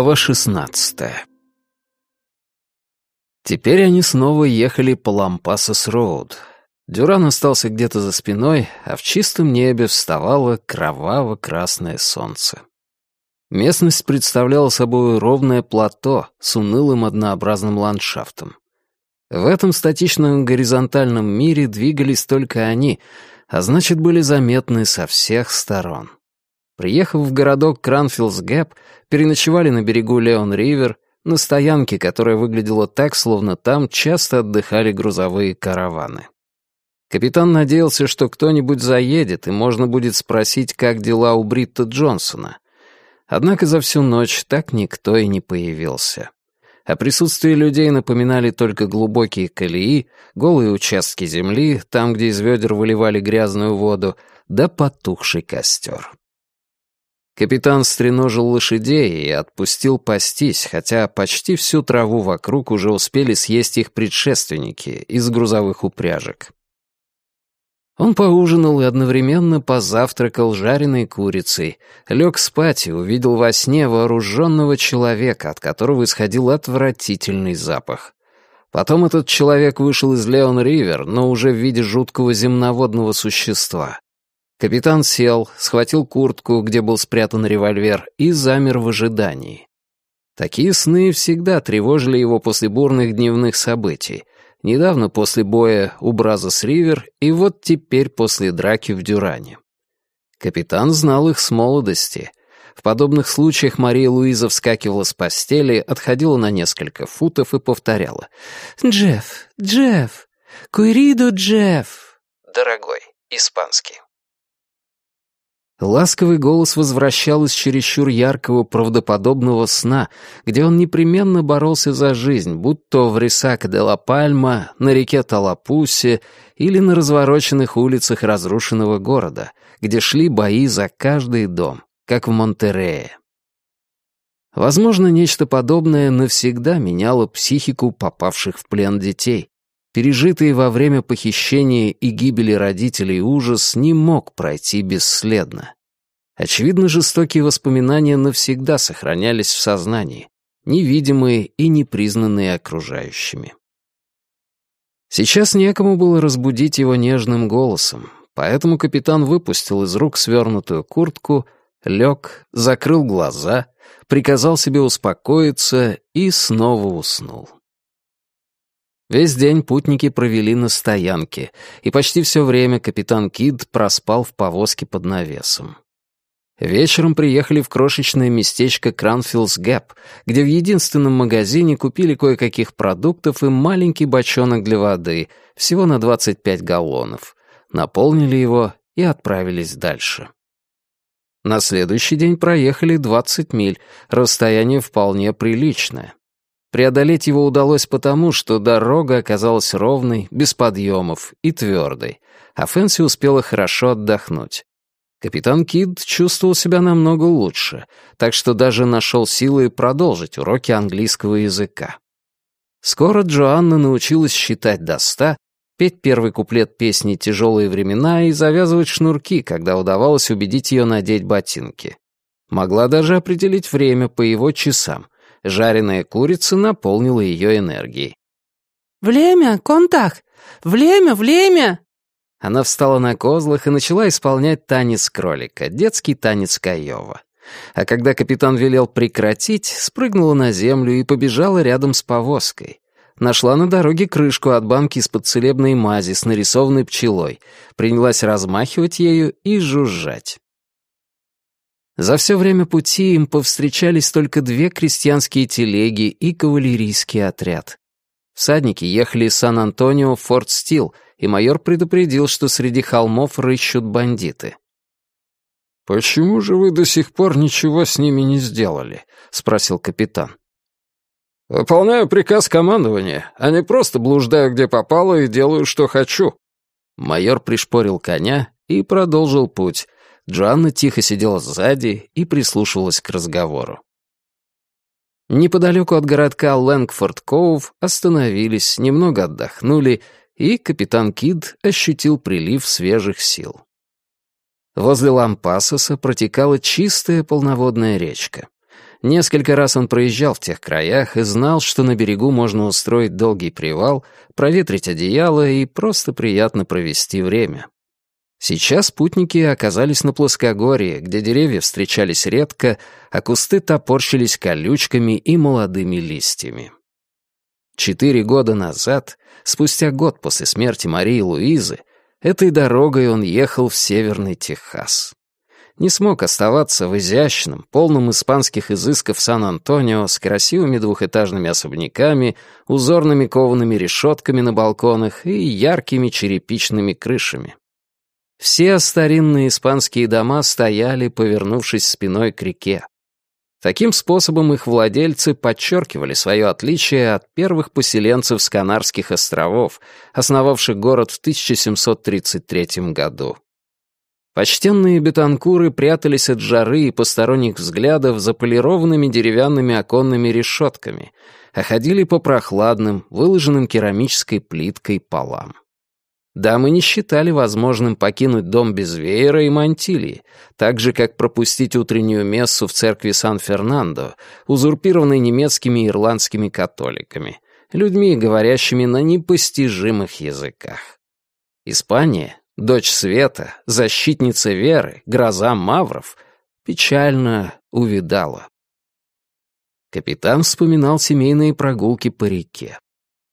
Глава шестнадцатая Теперь они снова ехали по Лампасос-Роуд. Дюран остался где-то за спиной, а в чистом небе вставало кроваво-красное солнце. Местность представляла собой ровное плато с унылым однообразным ландшафтом. В этом статичном горизонтальном мире двигались только они, а значит, были заметны со всех сторон. Приехав в городок Кранфилдс-Гэп, переночевали на берегу Леон-Ривер, на стоянке, которая выглядела так, словно там часто отдыхали грузовые караваны. Капитан надеялся, что кто-нибудь заедет, и можно будет спросить, как дела у Бритта Джонсона. Однако за всю ночь так никто и не появился. О присутствии людей напоминали только глубокие колеи, голые участки земли, там, где из ведер выливали грязную воду, да потухший костер. Капитан стреножил лошадей и отпустил пастись, хотя почти всю траву вокруг уже успели съесть их предшественники из грузовых упряжек. Он поужинал и одновременно позавтракал жареной курицей, лег спать и увидел во сне вооруженного человека, от которого исходил отвратительный запах. Потом этот человек вышел из Леон-Ривер, но уже в виде жуткого земноводного существа. Капитан сел, схватил куртку, где был спрятан револьвер, и замер в ожидании. Такие сны всегда тревожили его после бурных дневных событий. Недавно после боя у Бразос Ривер и вот теперь после драки в Дюране. Капитан знал их с молодости. В подобных случаях Мария Луиза вскакивала с постели, отходила на несколько футов и повторяла. «Джефф, Джефф, куиридо Джефф». «Дорогой, испанский». Ласковый голос возвращал из чересчур яркого правдоподобного сна, где он непременно боролся за жизнь, будь то в Рисака де ла Пальма, на реке Талапусе или на развороченных улицах разрушенного города, где шли бои за каждый дом, как в Монтерее. Возможно, нечто подобное навсегда меняло психику попавших в плен детей. Пережитый во время похищения и гибели родителей ужас не мог пройти бесследно. Очевидно, жестокие воспоминания навсегда сохранялись в сознании, невидимые и непризнанные окружающими. Сейчас некому было разбудить его нежным голосом, поэтому капитан выпустил из рук свернутую куртку, лег, закрыл глаза, приказал себе успокоиться и снова уснул. Весь день путники провели на стоянке, и почти все время капитан Кид проспал в повозке под навесом. Вечером приехали в крошечное местечко Кранфилдс Гэп, где в единственном магазине купили кое-каких продуктов и маленький бочонок для воды, всего на 25 галлонов. Наполнили его и отправились дальше. На следующий день проехали 20 миль, расстояние вполне приличное. Преодолеть его удалось потому, что дорога оказалась ровной, без подъемов и твердой, а Фэнси успела хорошо отдохнуть. Капитан Кид чувствовал себя намного лучше, так что даже нашел силы продолжить уроки английского языка. Скоро Джоанна научилась считать до ста, петь первый куплет песни «Тяжелые времена» и завязывать шнурки, когда удавалось убедить ее надеть ботинки. Могла даже определить время по его часам — Жареная курица наполнила ее энергией. «Время, контакт! Время, время!» Она встала на козлах и начала исполнять танец кролика, детский танец Каева. А когда капитан велел прекратить, спрыгнула на землю и побежала рядом с повозкой. Нашла на дороге крышку от банки из-под целебной мази с нарисованной пчелой, принялась размахивать ею и жужжать. За все время пути им повстречались только две крестьянские телеги и кавалерийский отряд. Всадники ехали из Сан-Антонио в Форт Стил, и майор предупредил, что среди холмов рыщут бандиты. «Почему же вы до сих пор ничего с ними не сделали?» — спросил капитан. «Выполняю приказ командования, а не просто блуждаю, где попало, и делаю, что хочу». Майор пришпорил коня и продолжил путь, Джоанна тихо сидела сзади и прислушивалась к разговору. Неподалеку от городка Лэнгфорд-Коув остановились, немного отдохнули, и капитан Кид ощутил прилив свежих сил. Возле Лампасоса протекала чистая полноводная речка. Несколько раз он проезжал в тех краях и знал, что на берегу можно устроить долгий привал, проветрить одеяло и просто приятно провести время. Сейчас путники оказались на плоскогорье, где деревья встречались редко, а кусты топорщились колючками и молодыми листьями. Четыре года назад, спустя год после смерти Марии Луизы, этой дорогой он ехал в Северный Техас не смог оставаться в изящном, полном испанских изысков Сан-Антонио с красивыми двухэтажными особняками, узорными коваными решетками на балконах и яркими черепичными крышами. Все старинные испанские дома стояли, повернувшись спиной к реке. Таким способом их владельцы подчеркивали свое отличие от первых поселенцев с Канарских островов, основавших город в 1733 году. Почтенные бетанкуры прятались от жары и посторонних взглядов за полированными деревянными оконными решетками, а ходили по прохладным, выложенным керамической плиткой полам. Дамы не считали возможным покинуть дом без веера и мантилии, так же, как пропустить утреннюю мессу в церкви Сан-Фернандо, узурпированной немецкими и ирландскими католиками, людьми, говорящими на непостижимых языках. Испания дочь света, защитница веры, гроза мавров, печально увидала. Капитан вспоминал семейные прогулки по реке.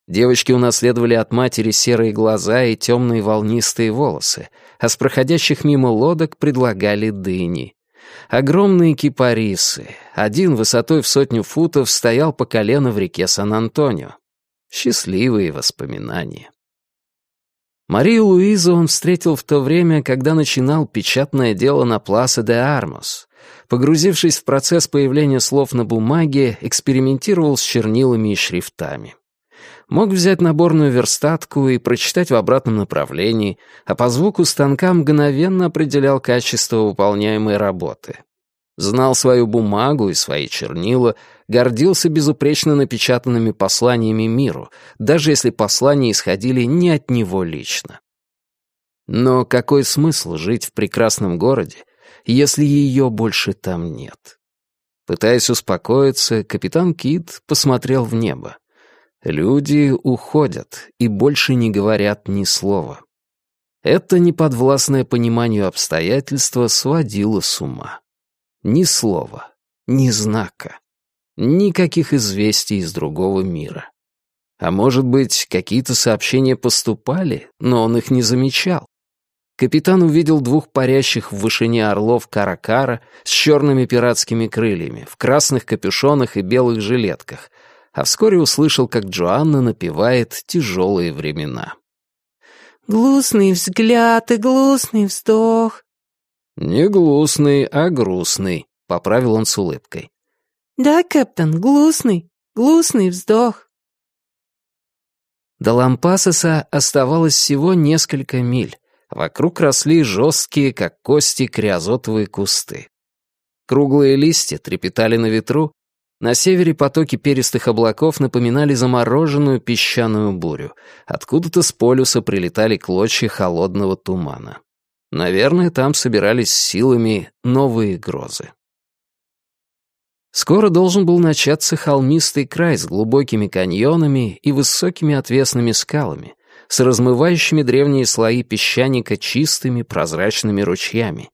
Девочки унаследовали от матери серые глаза и темные волнистые волосы, а с проходящих мимо лодок предлагали дыни. Огромные кипарисы, один высотой в сотню футов, стоял по колено в реке Сан-Антонио. Счастливые воспоминания. Марию Луизу он встретил в то время, когда начинал печатное дело на Пласа де Армос. Погрузившись в процесс появления слов на бумаге, экспериментировал с чернилами и шрифтами. Мог взять наборную верстатку и прочитать в обратном направлении, а по звуку станка мгновенно определял качество выполняемой работы. Знал свою бумагу и свои чернила, гордился безупречно напечатанными посланиями миру, даже если послания исходили не от него лично. Но какой смысл жить в прекрасном городе, если ее больше там нет? Пытаясь успокоиться, капитан Кит посмотрел в небо. Люди уходят и больше не говорят ни слова. Это неподвластное пониманию обстоятельства сводило с ума. Ни слова, ни знака, никаких известий из другого мира. А может быть, какие-то сообщения поступали, но он их не замечал. Капитан увидел двух парящих в вышине орлов каракара с черными пиратскими крыльями, в красных капюшонах и белых жилетках, а вскоре услышал, как Джоанна напевает «Тяжелые времена». «Глустный взгляд и глустный вздох, «Не глусный, а грустный», — поправил он с улыбкой. «Да, капитан, глусный, глусный вздох». До Лампасоса оставалось всего несколько миль. Вокруг росли жесткие, как кости, криозотовые кусты. Круглые листья трепетали на ветру. На севере потоки перистых облаков напоминали замороженную песчаную бурю. Откуда-то с полюса прилетали клочья холодного тумана. Наверное, там собирались силами новые грозы. Скоро должен был начаться холмистый край с глубокими каньонами и высокими отвесными скалами, с размывающими древние слои песчаника чистыми прозрачными ручьями.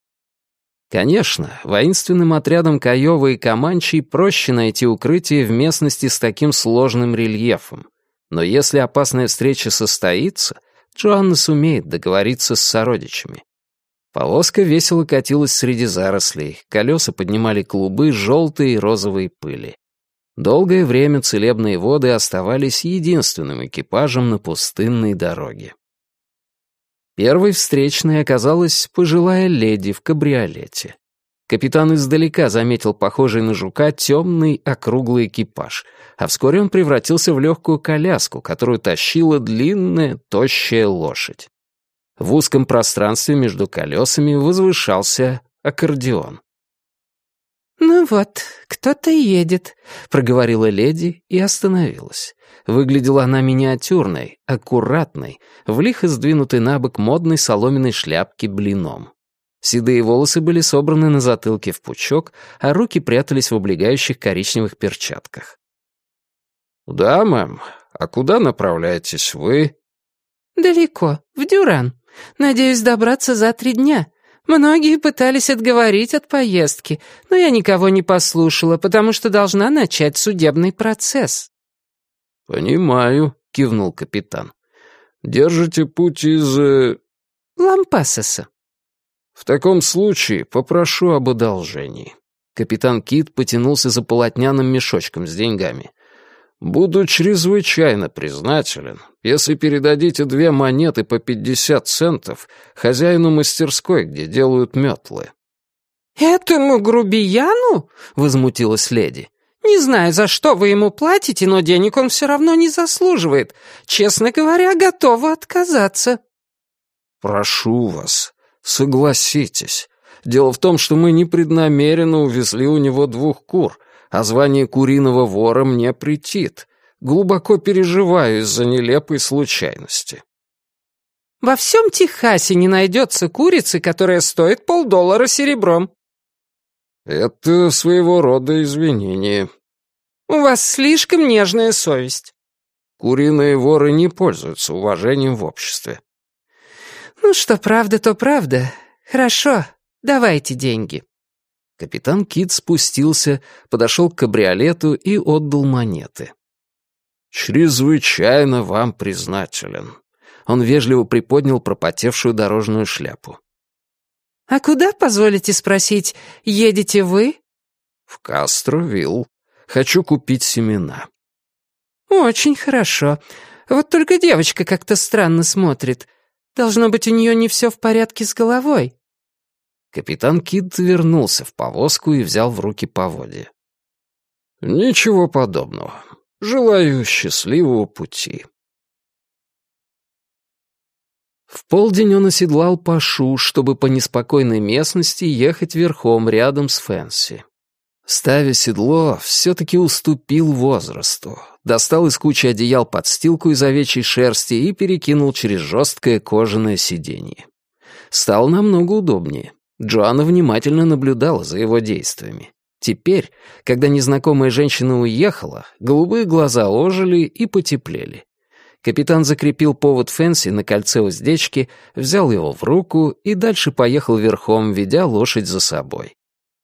Конечно, воинственным отрядам Каёва и Каманчи проще найти укрытие в местности с таким сложным рельефом. Но если опасная встреча состоится, Джоанна сумеет договориться с сородичами. Повозка весело катилась среди зарослей, колеса поднимали клубы желтой и розовой пыли. Долгое время целебные воды оставались единственным экипажем на пустынной дороге. Первой встречной оказалась пожилая леди в кабриолете. Капитан издалека заметил похожий на жука темный округлый экипаж, а вскоре он превратился в легкую коляску, которую тащила длинная, тощая лошадь. В узком пространстве между колесами возвышался аккордеон. «Ну вот, кто-то едет», — проговорила леди и остановилась. Выглядела она миниатюрной, аккуратной, в лихо сдвинутой на бок модной соломенной шляпке блином. Седые волосы были собраны на затылке в пучок, а руки прятались в облегающих коричневых перчатках. «Да, мэм. А куда направляетесь вы?» «Далеко, в Дюран. Надеюсь добраться за три дня. Многие пытались отговорить от поездки, но я никого не послушала, потому что должна начать судебный процесс». «Понимаю», — кивнул капитан. «Держите путь из...» э, «Лампасоса». «В таком случае попрошу об одолжении». Капитан Кит потянулся за полотняным мешочком с деньгами. «Буду чрезвычайно признателен, если передадите две монеты по пятьдесят центов хозяину мастерской, где делают метлы». «Этому грубияну?» — возмутилась леди. «Не знаю, за что вы ему платите, но денег он все равно не заслуживает. Честно говоря, готова отказаться». «Прошу вас, согласитесь. Дело в том, что мы непреднамеренно увезли у него двух кур, а звание куриного вора мне претит. Глубоко переживаю из-за нелепой случайности». «Во всем Техасе не найдется курицы, которая стоит полдоллара серебром». «Это своего рода извинение». «У вас слишком нежная совесть». «Куриные воры не пользуются уважением в обществе». «Ну что правда, то правда. Хорошо, давайте деньги». Капитан Кит спустился, подошел к кабриолету и отдал монеты. «Чрезвычайно вам признателен». Он вежливо приподнял пропотевшую дорожную шляпу. «А куда, позволите спросить, едете вы?» «В Кастровилл. Хочу купить семена». «Очень хорошо. Вот только девочка как-то странно смотрит. Должно быть, у нее не все в порядке с головой». Капитан Кид вернулся в повозку и взял в руки поводья. «Ничего подобного. Желаю счастливого пути». В полдень он оседлал Пашу, чтобы по неспокойной местности ехать верхом рядом с Фэнси. Ставя седло, все-таки уступил возрасту. Достал из кучи одеял подстилку из овечьей шерсти и перекинул через жесткое кожаное сиденье. Стало намного удобнее. Джоанна внимательно наблюдала за его действиями. Теперь, когда незнакомая женщина уехала, голубые глаза ожили и потеплели. Капитан закрепил повод Фэнси на кольце уздечки, взял его в руку и дальше поехал верхом, ведя лошадь за собой.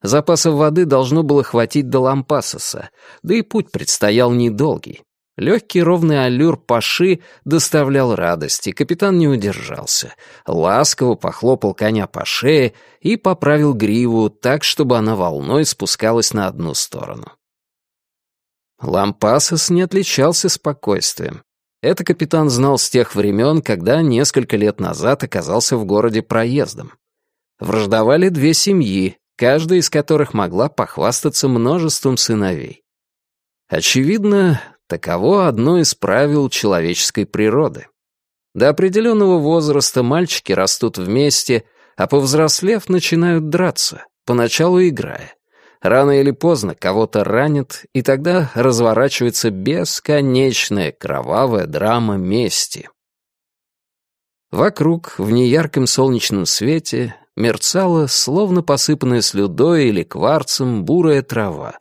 Запасов воды должно было хватить до Лампасоса, да и путь предстоял недолгий. Легкий ровный аллюр Паши доставлял радость, и капитан не удержался. Ласково похлопал коня по шее и поправил гриву так, чтобы она волной спускалась на одну сторону. Лампасос не отличался спокойствием. Это капитан знал с тех времен, когда несколько лет назад оказался в городе проездом. Враждовали две семьи, каждая из которых могла похвастаться множеством сыновей. Очевидно, таково одно из правил человеческой природы. До определенного возраста мальчики растут вместе, а повзрослев начинают драться, поначалу играя. Рано или поздно кого-то ранят, и тогда разворачивается бесконечная кровавая драма мести. Вокруг, в неярком солнечном свете, мерцала, словно посыпанная слюдой или кварцем, бурая трава.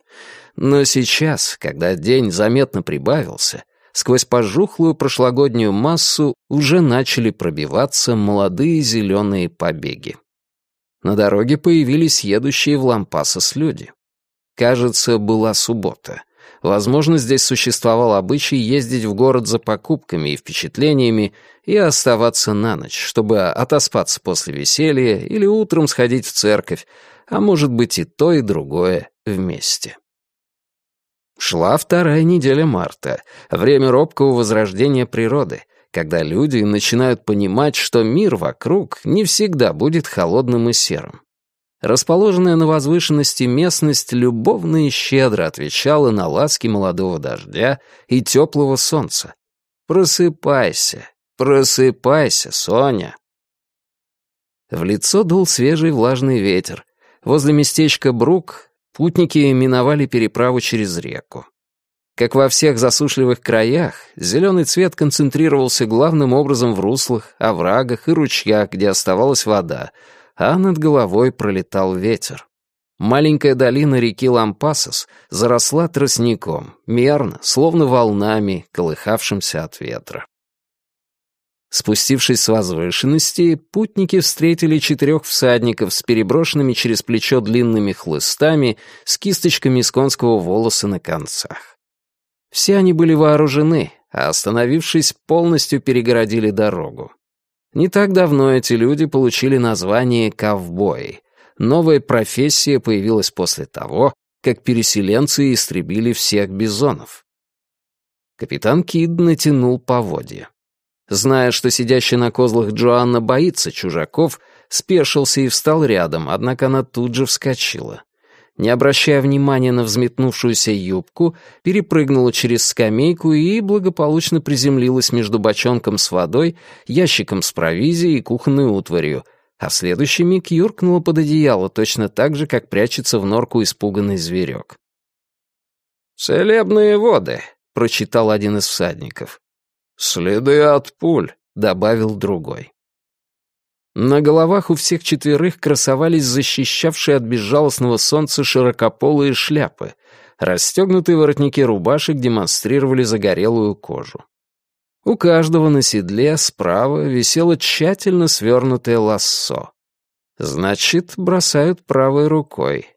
Но сейчас, когда день заметно прибавился, сквозь пожухлую прошлогоднюю массу уже начали пробиваться молодые зеленые побеги. На дороге появились едущие в Лампасос люди. Кажется, была суббота. Возможно, здесь существовал обычай ездить в город за покупками и впечатлениями и оставаться на ночь, чтобы отоспаться после веселья или утром сходить в церковь, а может быть и то, и другое вместе. Шла вторая неделя марта, время робкого возрождения природы, когда люди начинают понимать, что мир вокруг не всегда будет холодным и серым. Расположенная на возвышенности местность любовно и щедро отвечала на ласки молодого дождя и теплого солнца. «Просыпайся, просыпайся, Соня!» В лицо дул свежий влажный ветер. Возле местечка Брук путники миновали переправу через реку. Как во всех засушливых краях, зеленый цвет концентрировался главным образом в руслах, оврагах и ручьях, где оставалась вода, а над головой пролетал ветер. Маленькая долина реки Лампасос заросла тростником, мерно, словно волнами, колыхавшимся от ветра. Спустившись с возвышенности, путники встретили четырех всадников с переброшенными через плечо длинными хлыстами с кисточками из конского волоса на концах. Все они были вооружены, а остановившись, полностью перегородили дорогу. Не так давно эти люди получили название «ковбои», Новая профессия появилась после того, как переселенцы истребили всех бизонов. Капитан Кид натянул поводья. Зная, что сидящая на козлах Джоанна боится чужаков, спешился и встал рядом, однако она тут же вскочила. Не обращая внимания на взметнувшуюся юбку, перепрыгнула через скамейку и благополучно приземлилась между бочонком с водой, ящиком с провизией и кухонной утварью — а в следующий миг юркнула под одеяло точно так же, как прячется в норку испуганный зверек. «Целебные воды», — прочитал один из всадников. «Следы от пуль», — добавил другой. На головах у всех четверых красовались защищавшие от безжалостного солнца широкополые шляпы. Расстегнутые воротники рубашек демонстрировали загорелую кожу. У каждого на седле справа висело тщательно свернутое лассо. Значит, бросают правой рукой.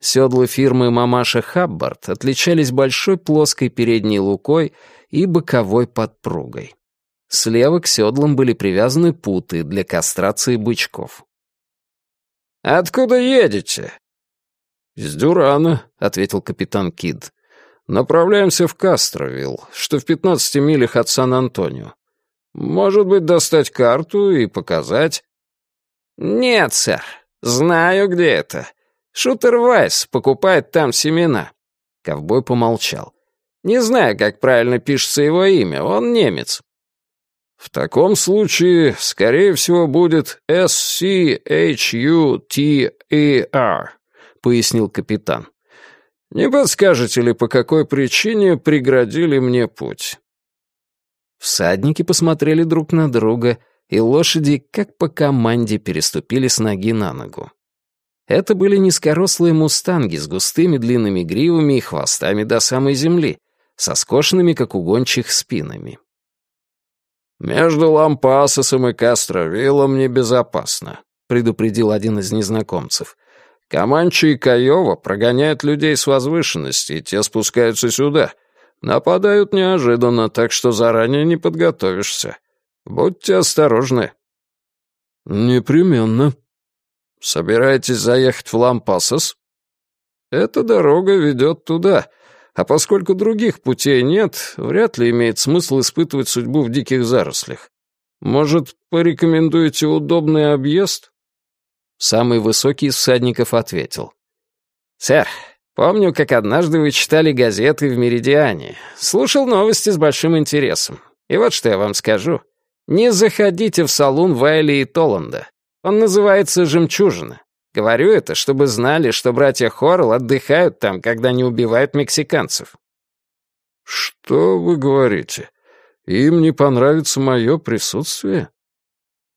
Седла фирмы «Мамаша Хаббард» отличались большой плоской передней лукой и боковой подпругой. Слева к седлам были привязаны путы для кастрации бычков. «Откуда едете?» «Из Дюрана», — ответил капитан Кид. Направляемся в Кастровилл, что в 15 милях от Сан-Антонио. Может быть, достать карту и показать?» «Нет, сэр. Знаю, где это. Шутер Вайс покупает там семена». Ковбой помолчал. «Не знаю, как правильно пишется его имя. Он немец». «В таком случае, скорее всего, будет S-C-H-U-T-E-R», — пояснил капитан. Не подскажете ли, по какой причине преградили мне путь?» Всадники посмотрели друг на друга, и лошади, как по команде, переступили с ноги на ногу. Это были низкорослые мустанги с густыми длинными гривами и хвостами до самой земли, со скошенными, как у гончих, спинами. «Между Лампасосом и Кастровиллом небезопасно», — предупредил один из незнакомцев. Каманчи и Каева прогоняют людей с возвышенности, и те спускаются сюда. Нападают неожиданно, так что заранее не подготовишься. Будьте осторожны». «Непременно». «Собираетесь заехать в Лампасос?» «Эта дорога ведет туда, а поскольку других путей нет, вряд ли имеет смысл испытывать судьбу в диких зарослях. Может, порекомендуете удобный объезд?» Самый высокий из всадников ответил. «Сэр, помню, как однажды вы читали газеты в «Меридиане». Слушал новости с большим интересом. И вот что я вам скажу. Не заходите в салон Вайли и Толланда. Он называется «Жемчужина». Говорю это, чтобы знали, что братья Хорл отдыхают там, когда не убивают мексиканцев». «Что вы говорите? Им не понравится мое присутствие?»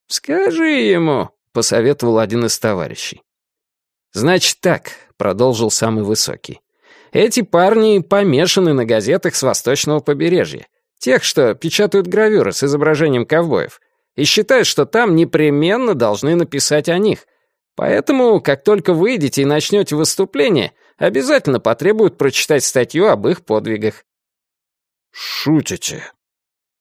«Скажи ему», — посоветовал один из товарищей. «Значит так», — продолжил самый высокий. «Эти парни помешаны на газетах с восточного побережья, тех, что печатают гравюры с изображением ковбоев, и считают, что там непременно должны написать о них. Поэтому, как только выйдете и начнете выступление, обязательно потребуют прочитать статью об их подвигах». «Шутите?»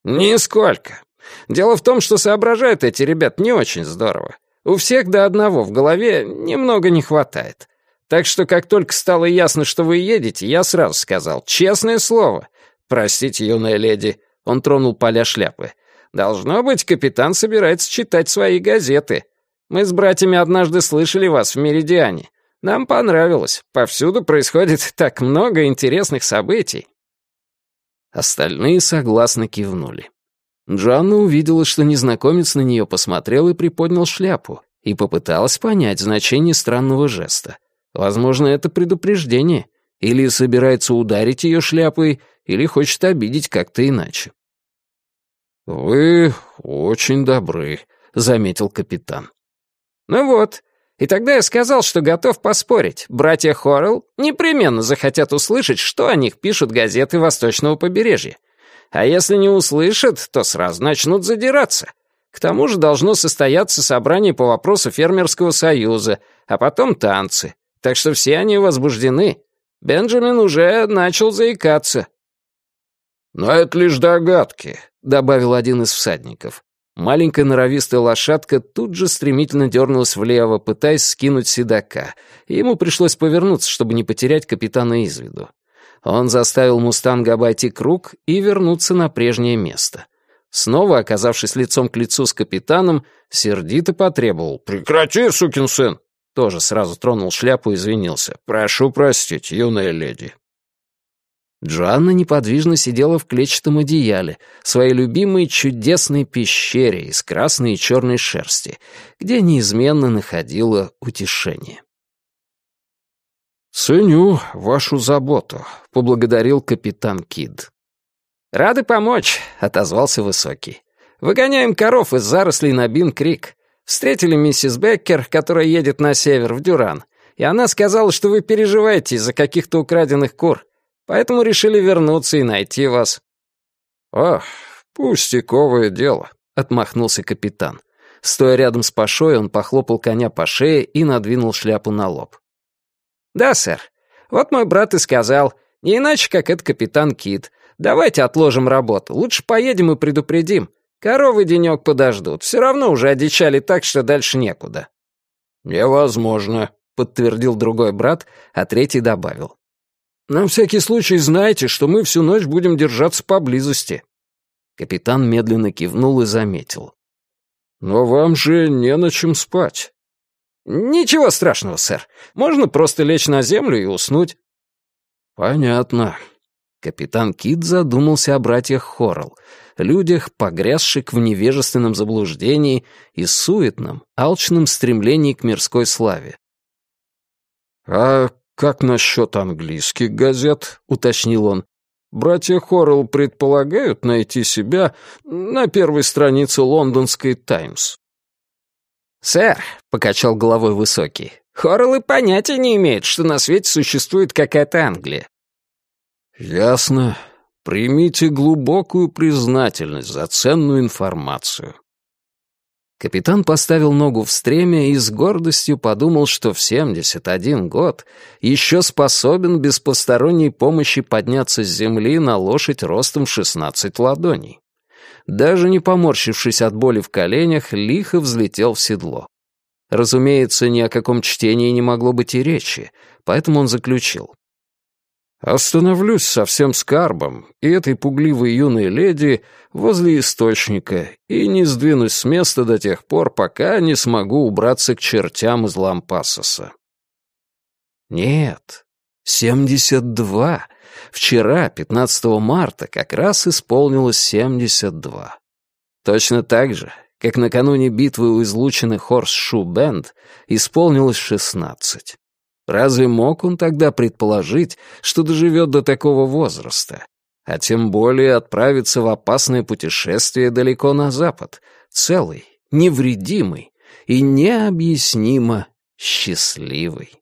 «Нисколько. Дело в том, что соображают эти ребят не очень здорово. У всех до одного в голове немного не хватает. Так что как только стало ясно, что вы едете, я сразу сказал, честное слово. Простите, юная леди, он тронул поля шляпы. Должно быть, капитан собирается читать свои газеты. Мы с братьями однажды слышали вас в Меридиане. Нам понравилось. Повсюду происходит так много интересных событий. Остальные согласно кивнули. Джанна увидела, что незнакомец на нее посмотрел и приподнял шляпу, и попыталась понять значение странного жеста. Возможно, это предупреждение. Или собирается ударить ее шляпой, или хочет обидеть как-то иначе. «Вы очень добры», — заметил капитан. Ну вот. И тогда я сказал, что готов поспорить. Братья Хоррелл непременно захотят услышать, что о них пишут газеты Восточного побережья. А если не услышат, то сразу начнут задираться. К тому же должно состояться собрание по вопросу фермерского союза, а потом танцы. Так что все они возбуждены. Бенджамин уже начал заикаться. «Но это лишь догадки», — добавил один из всадников. Маленькая норовистая лошадка тут же стремительно дернулась влево, пытаясь скинуть седока, ему пришлось повернуться, чтобы не потерять капитана из виду. Он заставил мустанга обойти круг и вернуться на прежнее место. Снова, оказавшись лицом к лицу с капитаном, сердито потребовал «Прекрати, сукин сын!» Тоже сразу тронул шляпу и извинился. «Прошу простить, юная леди». Джоанна неподвижно сидела в клетчатом одеяле, своей любимой чудесной пещере из красной и черной шерсти, где неизменно находила утешение. «Ценю вашу заботу», — поблагодарил капитан Кид. «Рады помочь», — отозвался Высокий. «Выгоняем коров из зарослей на Бин-Крик. Встретили миссис Беккер, которая едет на север, в Дюран, и она сказала, что вы переживаете из-за каких-то украденных кур. Поэтому решили вернуться и найти вас». «Ах, пустяковое дело», — отмахнулся капитан. Стоя рядом с Пашой, он похлопал коня по шее и надвинул шляпу на лоб. «Да, сэр. Вот мой брат и сказал. Не иначе, как это капитан Кит. Давайте отложим работу. Лучше поедем и предупредим. Коровы денек подождут. Все равно уже одичали так, что дальше некуда». «Невозможно», — подтвердил другой брат, а третий добавил. На всякий случай знайте, что мы всю ночь будем держаться поблизости». Капитан медленно кивнул и заметил. «Но вам же не на чем спать». «Ничего страшного, сэр. Можно просто лечь на землю и уснуть». «Понятно». Капитан Кит задумался о братьях Хоррелл, людях, погрязших в невежественном заблуждении и суетном, алчном стремлении к мирской славе. «А «Как насчет английских газет?» — уточнил он. «Братья Хоррелл предполагают найти себя на первой странице лондонской «Таймс». «Сэр», — покачал головой Высокий, — «Хоррелл и понятия не имеет, что на свете существует какая-то Англия». «Ясно. Примите глубокую признательность за ценную информацию. Капитан поставил ногу в стремя и с гордостью подумал, что в 71 год еще способен без посторонней помощи подняться с земли на лошадь ростом 16 ладоней. Даже не поморщившись от боли в коленях, лихо взлетел в седло. Разумеется, ни о каком чтении не могло быть и речи, поэтому он заключил. Остановлюсь со всем скарбом и этой пугливой юной леди возле источника и не сдвинусь с места до тех пор, пока не смогу убраться к чертям из Лампасоса. Нет, семьдесят два. Вчера, 15 марта, как раз исполнилось семьдесят два. Точно так же, как накануне битвы у излученных Хорс-Шу-Бенд исполнилось шестнадцать. Разве мог он тогда предположить, что доживет до такого возраста? А тем более отправиться в опасное путешествие далеко на запад, целый, невредимый и необъяснимо счастливый.